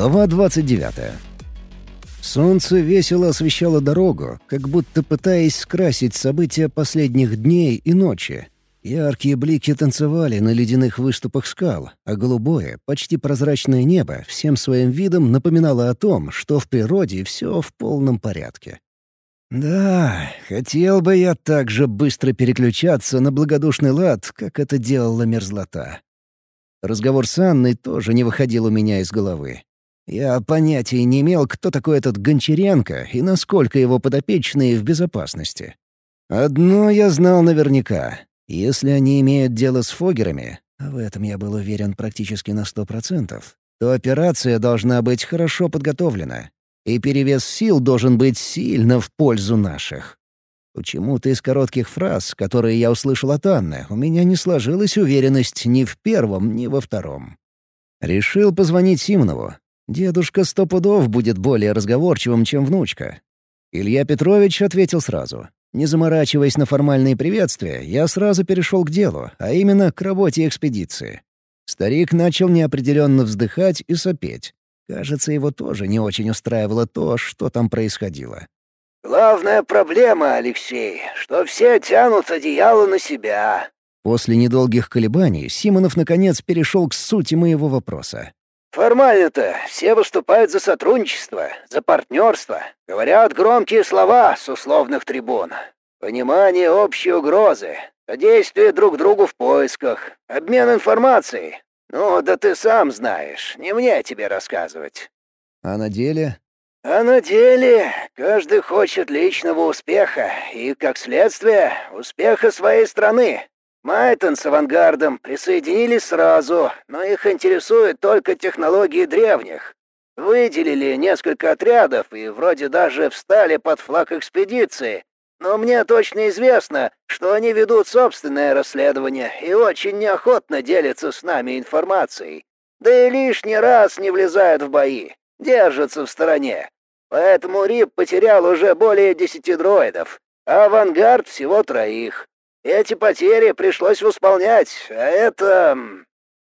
Глава 29. Солнце весело освещало дорогу, как будто пытаясь скрасить события последних дней и ночи. Яркие блики танцевали на ледяных выступах скал, а голубое, почти прозрачное небо всем своим видом напоминало о том, что в природе все в полном порядке. Да, хотел бы я так же быстро переключаться на благодушный лад, как это делала мерзлота. Разговор с Анной тоже не выходил у меня из головы. Я понятия не имел, кто такой этот Гончаренко и насколько его подопечные в безопасности. Одно я знал наверняка. Если они имеют дело с фогерами, а в этом я был уверен практически на сто процентов, то операция должна быть хорошо подготовлена, и перевес сил должен быть сильно в пользу наших. Почему-то из коротких фраз, которые я услышал от Анны, у меня не сложилась уверенность ни в первом, ни во втором. Решил позвонить Симонову. Дедушка сто пудов будет более разговорчивым, чем внучка. Илья Петрович ответил сразу. Не заморачиваясь на формальные приветствия, я сразу перешел к делу, а именно к работе экспедиции. Старик начал неопределенно вздыхать и сопеть. Кажется, его тоже не очень устраивало то, что там происходило. «Главная проблема, Алексей, что все тянут одеяло на себя». После недолгих колебаний Симонов наконец перешел к сути моего вопроса. «Формально-то все выступают за сотрудничество, за партнерство, говорят громкие слова с условных трибун. Понимание общей угрозы, содействие друг другу в поисках, обмен информацией. Ну, да ты сам знаешь, не мне тебе рассказывать». «А на деле?» «А на деле каждый хочет личного успеха и, как следствие, успеха своей страны. Майтон с авангардом присоединились сразу, но их интересуют только технологии древних. Выделили несколько отрядов и вроде даже встали под флаг экспедиции. Но мне точно известно, что они ведут собственное расследование и очень неохотно делятся с нами информацией. Да и лишний раз не влезают в бои, держатся в стороне. Поэтому РИП потерял уже более десяти дроидов, а авангард всего троих. Эти потери пришлось восполнять, а это...»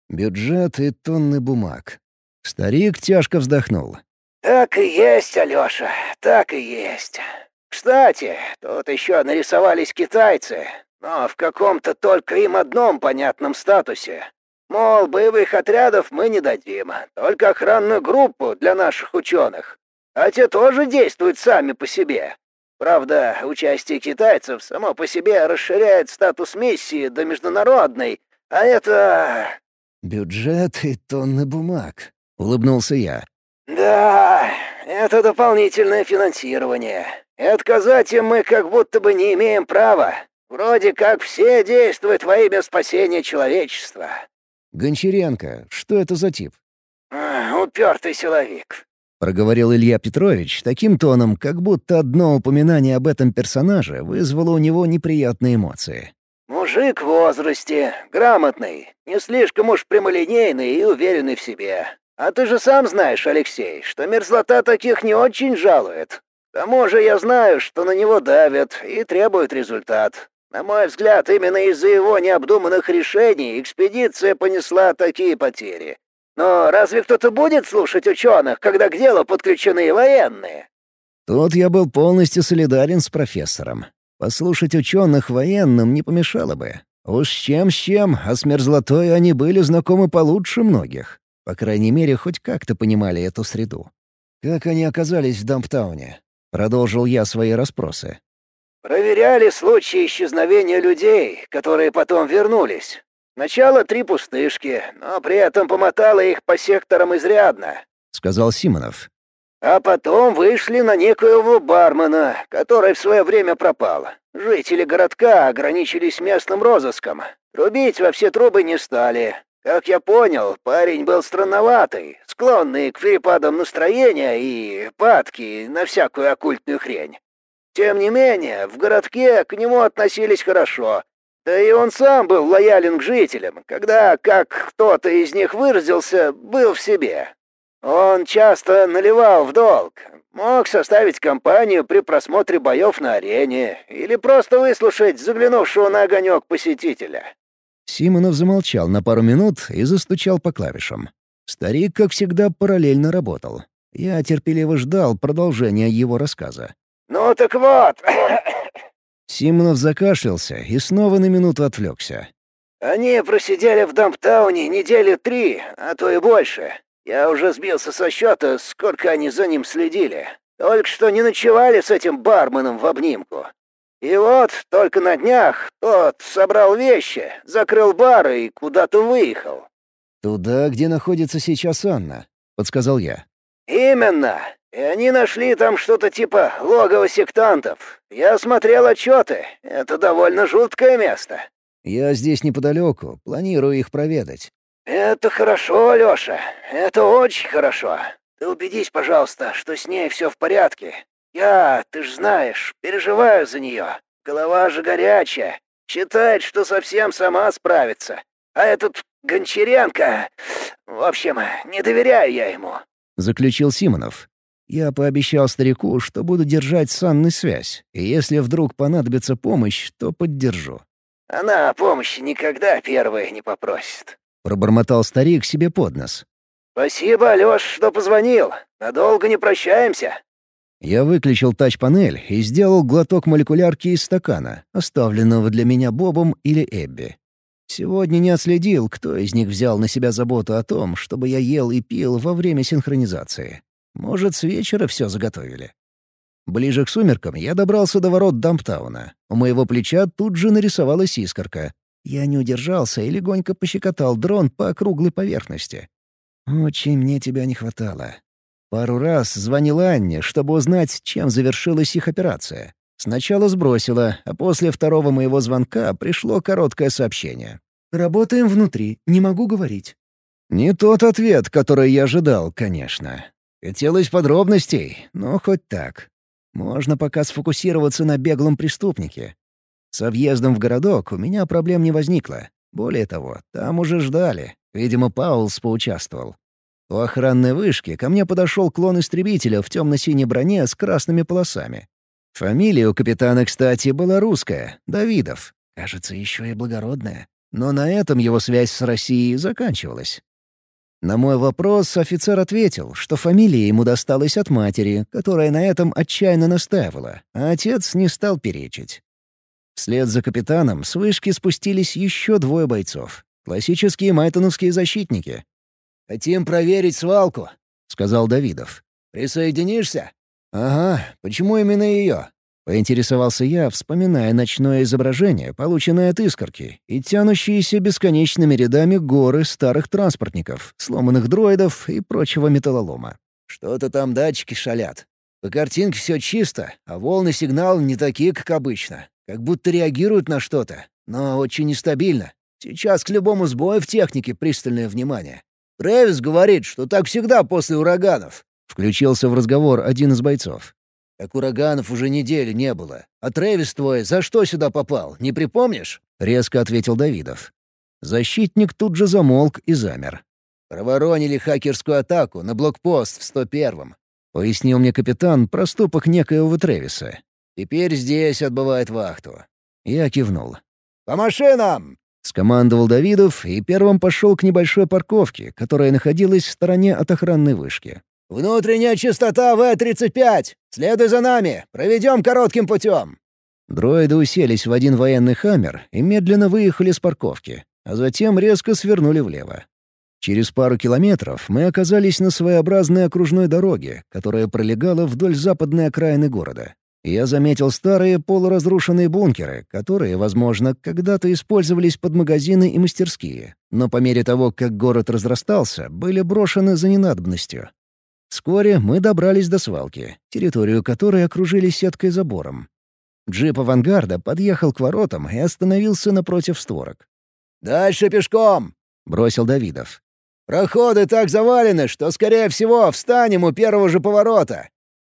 Бюджет и тонны бумаг. Старик тяжко вздохнул. «Так и есть, Алёша, так и есть. Кстати, тут еще нарисовались китайцы, но в каком-то только им одном понятном статусе. Мол, боевых отрядов мы не дадим, только охранную группу для наших ученых. А те тоже действуют сами по себе. Правда, участие китайцев само по себе расширяет статус миссии до международной, а это... «Бюджет и тонны бумаг», — улыбнулся я. «Да, это дополнительное финансирование. И отказать им мы как будто бы не имеем права. Вроде как все действуют во имя спасения человечества». «Гончаренко, что это за тип?» «Упертый силовик проговорил Илья Петрович таким тоном, как будто одно упоминание об этом персонаже вызвало у него неприятные эмоции. «Мужик в возрасте, грамотный, не слишком уж прямолинейный и уверенный в себе. А ты же сам знаешь, Алексей, что мерзлота таких не очень жалует. К тому же я знаю, что на него давят и требуют результат. На мой взгляд, именно из-за его необдуманных решений экспедиция понесла такие потери. Но разве кто-то будет слушать ученых, когда к делу подключены военные?» Тут я был полностью солидарен с профессором. Послушать ученых военным не помешало бы. Уж чем с чем, а с мерзлотой они были знакомы получше многих. По крайней мере, хоть как-то понимали эту среду. «Как они оказались в Дамптауне?» — продолжил я свои расспросы. «Проверяли случаи исчезновения людей, которые потом вернулись. Сначала три пустышки, но при этом помотало их по секторам изрядно», — сказал Симонов. «А потом вышли на некоего бармена, который в свое время пропал. Жители городка ограничились местным розыском. Рубить во все трубы не стали. Как я понял, парень был странноватый, склонный к перепадам настроения и падки на всякую оккультную хрень. Тем не менее, в городке к нему относились хорошо, да и он сам был лоялен к жителям, когда, как кто-то из них выразился, был в себе. Он часто наливал в долг, мог составить компанию при просмотре боев на арене или просто выслушать заглянувшего на огонек посетителя. Симонов замолчал на пару минут и застучал по клавишам. Старик, как всегда, параллельно работал. Я терпеливо ждал продолжения его рассказа. «Ну так вот...» Симонов закашлялся и снова на минуту отвлекся. «Они просидели в Дамптауне недели три, а то и больше. Я уже сбился со счета, сколько они за ним следили. Только что не ночевали с этим барменом в обнимку. И вот, только на днях, тот собрал вещи, закрыл бар и куда-то выехал. «Туда, где находится сейчас Анна», — подсказал я. «Именно. И они нашли там что-то типа логова сектантов. Я смотрел отчеты. Это довольно жуткое место». «Я здесь неподалеку. Планирую их проведать». «Это хорошо, Лёша. Это очень хорошо. Ты убедись, пожалуйста, что с ней все в порядке. Я, ты ж знаешь, переживаю за нее. Голова же горячая. Считает, что совсем сама справится. А этот Гончаренко... В общем, не доверяю я ему», — заключил Симонов. Я пообещал старику, что буду держать с Анной связь, и если вдруг понадобится помощь, то поддержу. «Она помощи никогда первая не попросит», — пробормотал старик себе под нос. «Спасибо, Алёш, что позвонил. Надолго не прощаемся». Я выключил тач-панель и сделал глоток молекулярки из стакана, оставленного для меня Бобом или Эбби. Сегодня не отследил, кто из них взял на себя заботу о том, чтобы я ел и пил во время синхронизации. Может, с вечера все заготовили. Ближе к сумеркам я добрался до ворот Дамптауна. У моего плеча тут же нарисовалась искорка. Я не удержался и легонько пощекотал дрон по округлой поверхности. Очень мне тебя не хватало. Пару раз звонил Анне, чтобы узнать, чем завершилась их операция. Сначала сбросила, а после второго моего звонка пришло короткое сообщение. «Работаем внутри, не могу говорить». Не тот ответ, который я ожидал, конечно. Хотелось подробностей, но хоть так. Можно пока сфокусироваться на беглом преступнике. Со въездом в городок у меня проблем не возникло. Более того, там уже ждали. Видимо, Паулс поучаствовал. У охранной вышки ко мне подошел клон истребителя в темно-синей броне с красными полосами. Фамилия у капитана, кстати, была русская — Давидов. Кажется, еще и благородная. Но на этом его связь с Россией заканчивалась. На мой вопрос офицер ответил, что фамилия ему досталась от матери, которая на этом отчаянно настаивала, а отец не стал перечить. Вслед за капитаном с вышки спустились еще двое бойцов. Классические майтоновские защитники. «Хотим проверить свалку», — сказал Давидов. «Присоединишься?» «Ага, почему именно ее?» — поинтересовался я, вспоминая ночное изображение, полученное от искорки, и тянущиеся бесконечными рядами горы старых транспортников, сломанных дроидов и прочего металлолома. «Что-то там датчики шалят. По картинке все чисто, а волны сигнала не такие, как обычно. Как будто реагируют на что-то, но очень нестабильно. Сейчас к любому сбою в технике пристальное внимание. Трэвис говорит, что так всегда после ураганов. Включился в разговор один из бойцов. «Так ураганов уже недели не было. А Трэвис твой за что сюда попал, не припомнишь?» — резко ответил Давидов. Защитник тут же замолк и замер. «Проворонили хакерскую атаку на блокпост в 101-м», — пояснил мне капитан проступок некоего Трэвиса. «Теперь здесь отбывает вахту». Я кивнул. «По машинам!» — скомандовал Давидов и первым пошел к небольшой парковке, которая находилась в стороне от охранной вышки. «Внутренняя частота В-35! Следуй за нами! Проведем коротким путем!» Дроиды уселись в один военный «Хаммер» и медленно выехали с парковки, а затем резко свернули влево. Через пару километров мы оказались на своеобразной окружной дороге, которая пролегала вдоль западной окраины города. Я заметил старые полуразрушенные бункеры, которые, возможно, когда-то использовались под магазины и мастерские, но по мере того, как город разрастался, были брошены за ненадобностью. Вскоре мы добрались до свалки, территорию которой окружили сеткой забором. Джип авангарда подъехал к воротам и остановился напротив створок. «Дальше пешком!» — бросил Давидов. «Проходы так завалены, что, скорее всего, встанем у первого же поворота».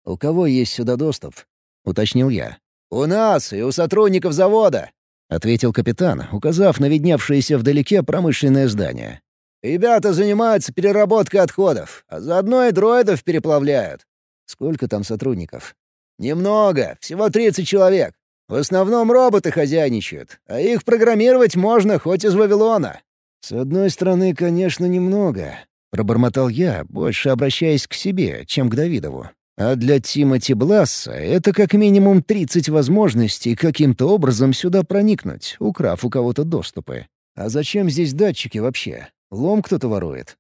«У кого есть сюда доступ?» — уточнил я. «У нас и у сотрудников завода», — ответил капитан, указав на видневшееся вдалеке промышленное здание. Ребята занимаются переработкой отходов, а заодно и дроидов переплавляют. Сколько там сотрудников? Немного, всего 30 человек. В основном роботы хозяйничают, а их программировать можно хоть из Вавилона. С одной стороны, конечно, немного, Пробормотал я, больше обращаясь к себе, чем к Давидову. А для Тимоти Бласса это как минимум 30 возможностей каким-то образом сюда проникнуть, украв у кого-то доступы. А зачем здесь датчики вообще? Лом кто-то ворует.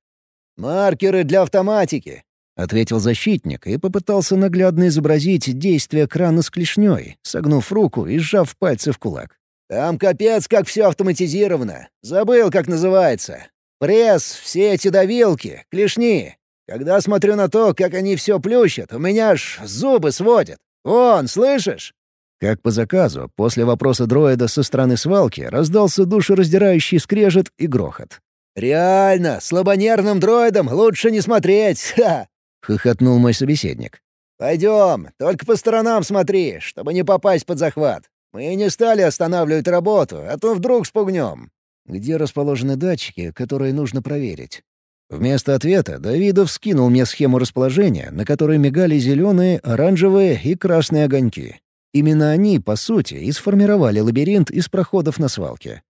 «Маркеры для автоматики», — ответил защитник и попытался наглядно изобразить действие крана с клешней, согнув руку и сжав пальцы в кулак. «Там капец, как все автоматизировано. Забыл, как называется. Пресс, все эти давилки, клешни. Когда смотрю на то, как они все плющат, у меня аж зубы сводят. Вон, слышишь?» Как по заказу, после вопроса дроида со стороны свалки раздался душераздирающий скрежет и грохот. «Реально, слабонервным дроидом лучше не смотреть! Ха!» — хохотнул мой собеседник. «Пойдем, только по сторонам смотри, чтобы не попасть под захват. Мы не стали останавливать работу, а то вдруг спугнем». Где расположены датчики, которые нужно проверить? Вместо ответа Давидов скинул мне схему расположения, на которой мигали зеленые, оранжевые и красные огоньки. Именно они, по сути, и сформировали лабиринт из проходов на свалке.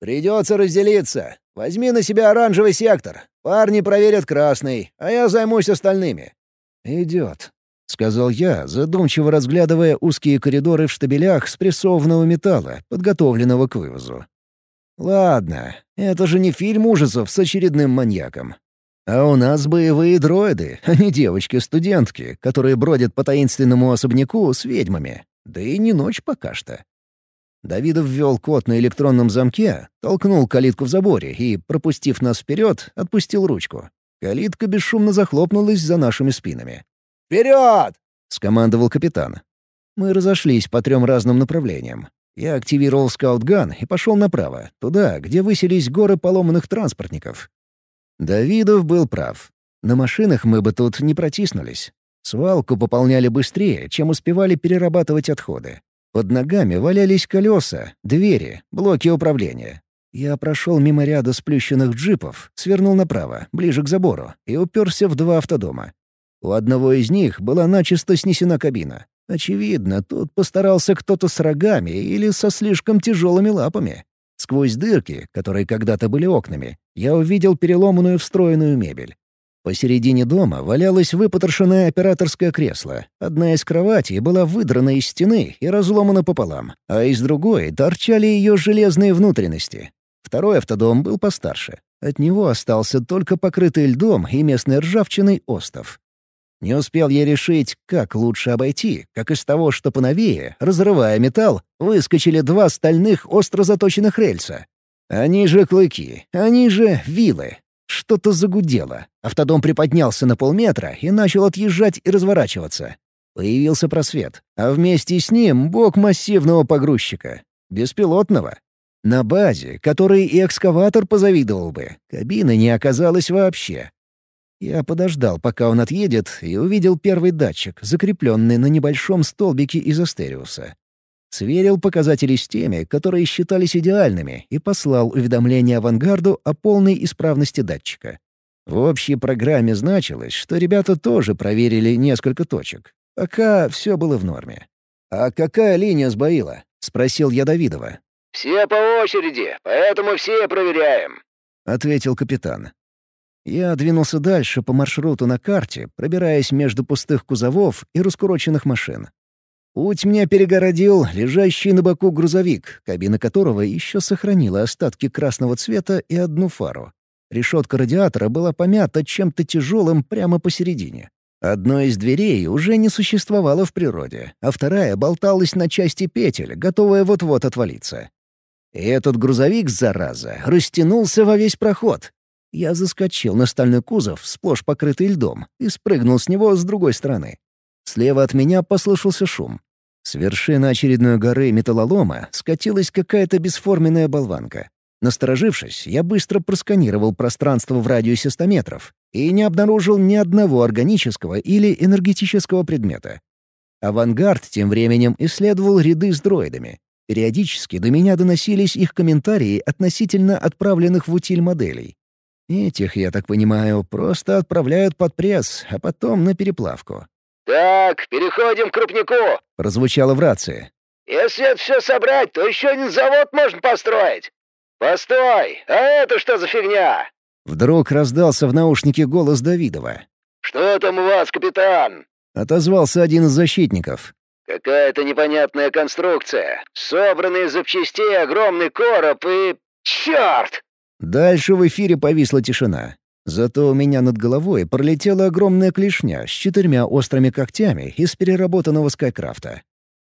«Придется разделиться. Возьми на себя оранжевый сектор. Парни проверят красный, а я займусь остальными». «Идет», — сказал я, задумчиво разглядывая узкие коридоры в штабелях спрессованного металла, подготовленного к вывозу. «Ладно, это же не фильм ужасов с очередным маньяком. А у нас боевые дроиды, а не девочки-студентки, которые бродят по таинственному особняку с ведьмами. Да и не ночь пока что». Давидов ввел код на электронном замке, толкнул калитку в заборе и, пропустив нас вперед, отпустил ручку. Калитка бесшумно захлопнулась за нашими спинами. «Вперед!» — скомандовал капитан. Мы разошлись по трем разным направлениям. Я активировал скаутган и пошел направо, туда, где высились горы поломанных транспортников. Давидов был прав. На машинах мы бы тут не протиснулись. Свалку пополняли быстрее, чем успевали перерабатывать отходы. Под ногами валялись колеса, двери, блоки управления. Я прошел мимо ряда сплющенных джипов, свернул направо, ближе к забору, и уперся в два автодома. У одного из них была начисто снесена кабина. Очевидно, тут постарался кто-то с рогами или со слишком тяжелыми лапами. Сквозь дырки, которые когда-то были окнами, я увидел переломанную встроенную мебель. Посередине дома валялось выпотрошенное операторское кресло. Одна из кроватей была выдрана из стены и разломана пополам, а из другой торчали ее железные внутренности. Второй автодом был постарше. От него остался только покрытый льдом и местной ржавчиной остов. Не успел я решить, как лучше обойти, как из того, что поновее, разрывая металл, выскочили два стальных остро заточенных рельса. Они же клыки, они же вилы, что-то загудело. Автодом приподнялся на полметра и начал отъезжать и разворачиваться. Появился просвет, а вместе с ним бок массивного погрузчика. Беспилотного. На базе, которой и экскаватор позавидовал бы, кабины не оказалось вообще. Я подождал, пока он отъедет, и увидел первый датчик, закрепленный на небольшом столбике из астериуса. Сверил показатели с теми, которые считались идеальными, и послал уведомление авангарду о полной исправности датчика. В общей программе значилось, что ребята тоже проверили несколько точек. Пока все было в норме. «А какая линия сбоила?» — спросил я Давидова. «Все по очереди, поэтому все проверяем», — ответил капитан. Я двинулся дальше по маршруту на карте, пробираясь между пустых кузовов и раскуроченных машин. Путь мне перегородил лежащий на боку грузовик, кабина которого еще сохранила остатки красного цвета и одну фару. Решетка радиатора была помята чем-то тяжелым прямо посередине. Одной из дверей уже не существовало в природе, а вторая болталась на части петель, готовая вот-вот отвалиться. И этот грузовик, зараза, растянулся во весь проход. Я заскочил на стальной кузов, сплошь покрытый льдом, и спрыгнул с него с другой стороны. Слева от меня послышался шум. С вершины очередной горы металлолома скатилась какая-то бесформенная болванка. Насторожившись, я быстро просканировал пространство в радиусе 100 метров и не обнаружил ни одного органического или энергетического предмета. Авангард тем временем исследовал ряды с дроидами. Периодически до меня доносились их комментарии относительно отправленных в утиль моделей. Этих, я так понимаю, просто отправляют под пресс, а потом на переплавку. «Так, переходим к крупнику», — прозвучало в рации. «Если это все собрать, то еще один завод можно построить». «Постой, а это что за фигня?» Вдруг раздался в наушнике голос Давидова. «Что там у вас, капитан?» — отозвался один из защитников. «Какая-то непонятная конструкция. Собранный из запчастей огромный короб и... Черт!» Дальше в эфире повисла тишина. Зато у меня над головой пролетела огромная клешня с четырьмя острыми когтями из переработанного скайкрафта.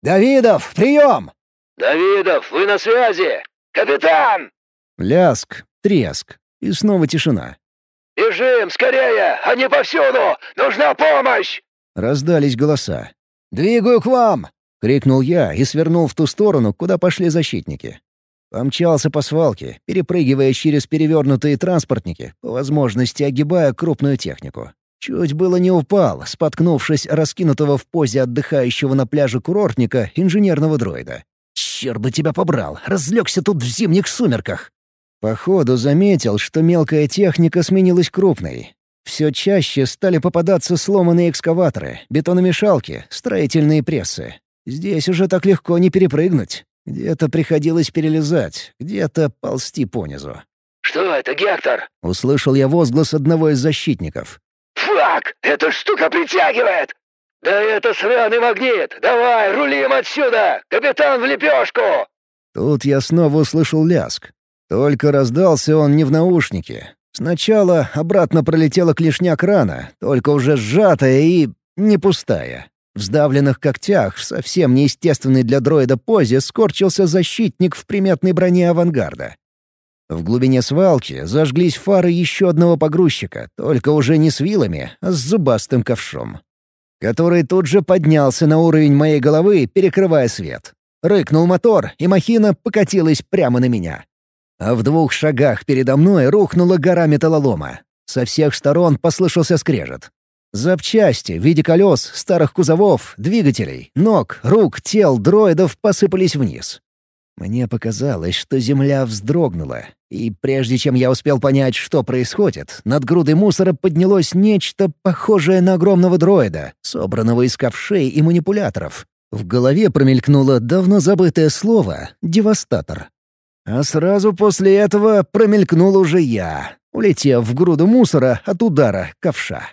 «Давидов, прием!» «Давидов, вы на связи! Капитан!» Ляск, треск и снова тишина. «Бежим, скорее! Они повсюду! Нужна помощь!» Раздались голоса. «Двигаю к вам!» — крикнул я и свернул в ту сторону, куда пошли защитники. Помчался по свалке, перепрыгивая через перевернутые транспортники, по возможности огибая крупную технику. Чуть было не упал, споткнувшись раскинутого в позе отдыхающего на пляже курортника инженерного дроида. «Черт бы тебя побрал! Разлегся тут в зимних сумерках!» Походу заметил, что мелкая техника сменилась крупной. Все чаще стали попадаться сломанные экскаваторы, бетономешалки, строительные прессы. Здесь уже так легко не перепрыгнуть. Где-то приходилось перелезать, где-то ползти понизу. «Что это, Гектор?» — услышал я возглас одного из защитников. «Фак! Эта штука притягивает! Да это сраный магнит! Давай, рулим отсюда! Капитан в лепешку!» Тут я снова услышал ляск. Только раздался он не в наушнике. Сначала обратно пролетела клешня крана, только уже сжатая и не пустая. В сдавленных когтях, совсем неестественной для дроида позе, скорчился защитник в приметной броне авангарда. В глубине свалки зажглись фары еще одного погрузчика, только уже не с вилами, а с зубастым ковшом. Который тут же поднялся на уровень моей головы, перекрывая свет. Рыкнул мотор, и махина покатилась прямо на меня. А в двух шагах передо мной рухнула гора металлолома. Со всех сторон послышался скрежет. Запчасти в виде колес, старых кузовов, двигателей, ног, рук, тел дроидов посыпались вниз. Мне показалось, что земля вздрогнула, и прежде чем я успел понять, что происходит, над грудой мусора поднялось нечто похожее на огромного дроида, собранного из ковшей и манипуляторов. В голове промелькнуло давно забытое слово «девастатор». А сразу после этого промелькнул уже я, улетев в груду мусора от удара ковша.